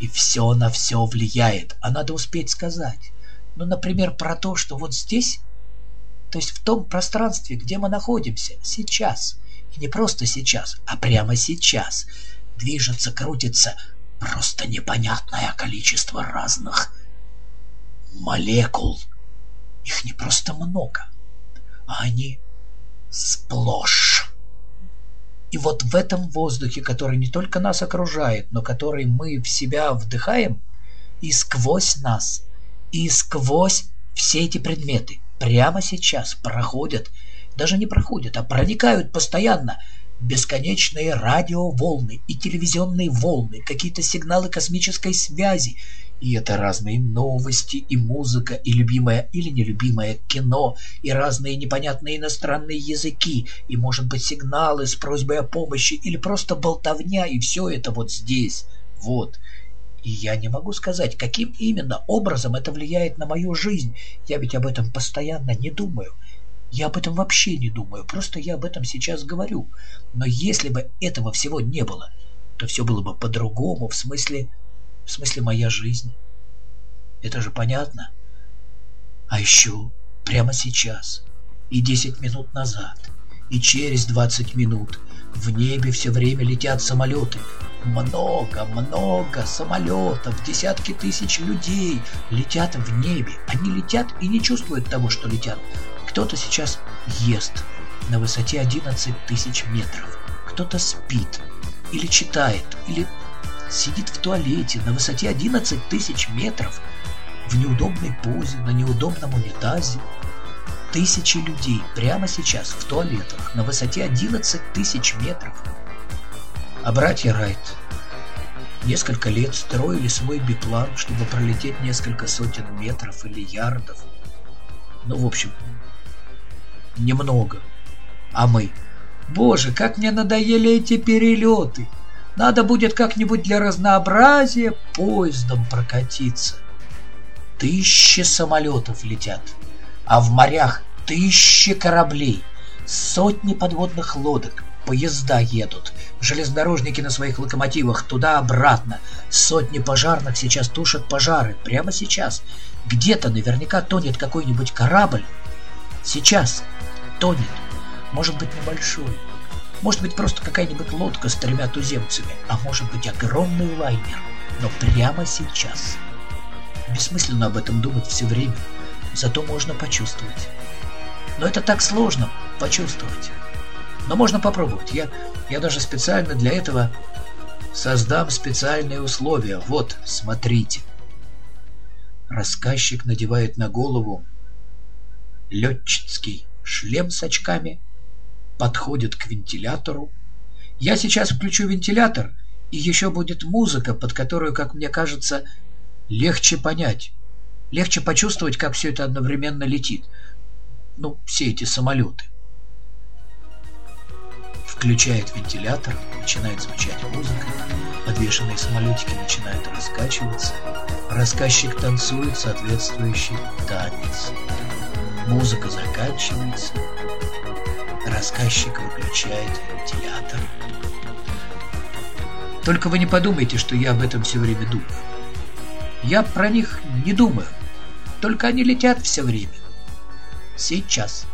И все на все влияет, а надо успеть сказать. Ну, например, про то, что вот здесь, то есть в том пространстве, где мы находимся, сейчас, и не просто сейчас, а прямо сейчас, движется, крутится просто непонятное количество разных молекул. Их не просто много, а они сплошь. И вот в этом воздухе, который не только нас окружает, но который мы в себя вдыхаем, и сквозь нас, и сквозь все эти предметы прямо сейчас проходят, даже не проходят, а проникают постоянно бесконечные радиоволны и телевизионные волны, какие-то сигналы космической связи, и это разные новости, и музыка, и любимое или нелюбимое кино, и разные непонятные иностранные языки, и, может быть, сигналы с просьбой о помощи, или просто болтовня, и все это вот здесь, вот. И я не могу сказать, каким именно образом это влияет на мою жизнь. Я ведь об этом постоянно не думаю. Я об этом вообще не думаю, просто я об этом сейчас говорю. Но если бы этого всего не было, то все было бы по-другому, в смысле в смысле моя жизнь. Это же понятно. А еще прямо сейчас и 10 минут назад, и через 20 минут в небе все время летят самолеты. Много, много самолетов, десятки тысяч людей летят в небе. Они летят и не чувствуют того, что летят. Кто-то сейчас ест на высоте 11 тысяч метров. Кто-то спит или читает, или сидит в туалете на высоте 11 тысяч метров, в неудобной позе, на неудобном унитазе. Тысячи людей прямо сейчас в туалетах на высоте 11 тысяч метров. А братья Райт несколько лет строили свой биплан, чтобы пролететь несколько сотен метров или ярдов. Ну, в общем, немного. А мы... Боже, как мне надоели эти перелеты! Надо будет как-нибудь для разнообразия поездом прокатиться. Тысячи самолетов летят, а в морях тысячи кораблей, сотни подводных лодок, поезда едут, железнодорожники на своих локомотивах туда-обратно, сотни пожарных сейчас тушат пожары, прямо сейчас. Где-то наверняка тонет какой-нибудь корабль. Сейчас тонет, может быть небольшой, может быть, просто какая-нибудь лодка с тремя туземцами, а может быть, огромный лайнер. Но прямо сейчас. Бессмысленно об этом думать все время, зато можно почувствовать. Но это так сложно почувствовать. Но можно попробовать. Я, я даже специально для этого создам специальные условия. Вот, смотрите. Рассказчик надевает на голову летчицкий шлем с очками подходит к вентилятору. Я сейчас включу вентилятор, и еще будет музыка, под которую, как мне кажется, легче понять. Легче почувствовать, как все это одновременно летит. Ну, все эти самолеты. Включает вентилятор, начинает звучать музыка, подвешенные самолетики начинают раскачиваться, рассказчик танцует соответствующий танец. Музыка заканчивается, Рассказчик выключает вентилятор. Только вы не подумайте, что я об этом все время думаю. Я про них не думаю. Только они летят все время. Сейчас.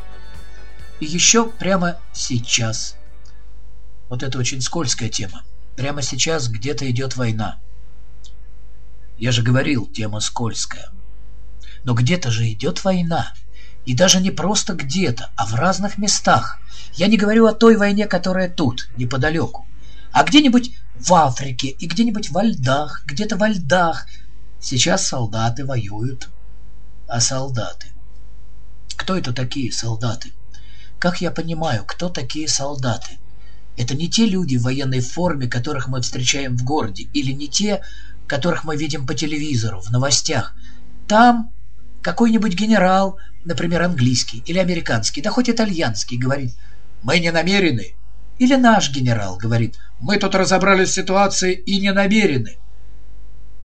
И еще прямо сейчас. Вот это очень скользкая тема. Прямо сейчас где-то идет война. Я же говорил, тема скользкая. Но где-то же идет война. И даже не просто где-то, а в разных местах. Я не говорю о той войне, которая тут, неподалеку, а где-нибудь в Африке и где-нибудь во льдах, где-то во льдах. Сейчас солдаты воюют. А солдаты? Кто это такие солдаты? Как я понимаю, кто такие солдаты? Это не те люди в военной форме, которых мы встречаем в городе, или не те, которых мы видим по телевизору, в новостях. Там какой-нибудь генерал, например, английский или американский, да хоть итальянский, говорит, мы не намерены. Или наш генерал говорит, мы тут разобрались с ситуацией и не намерены.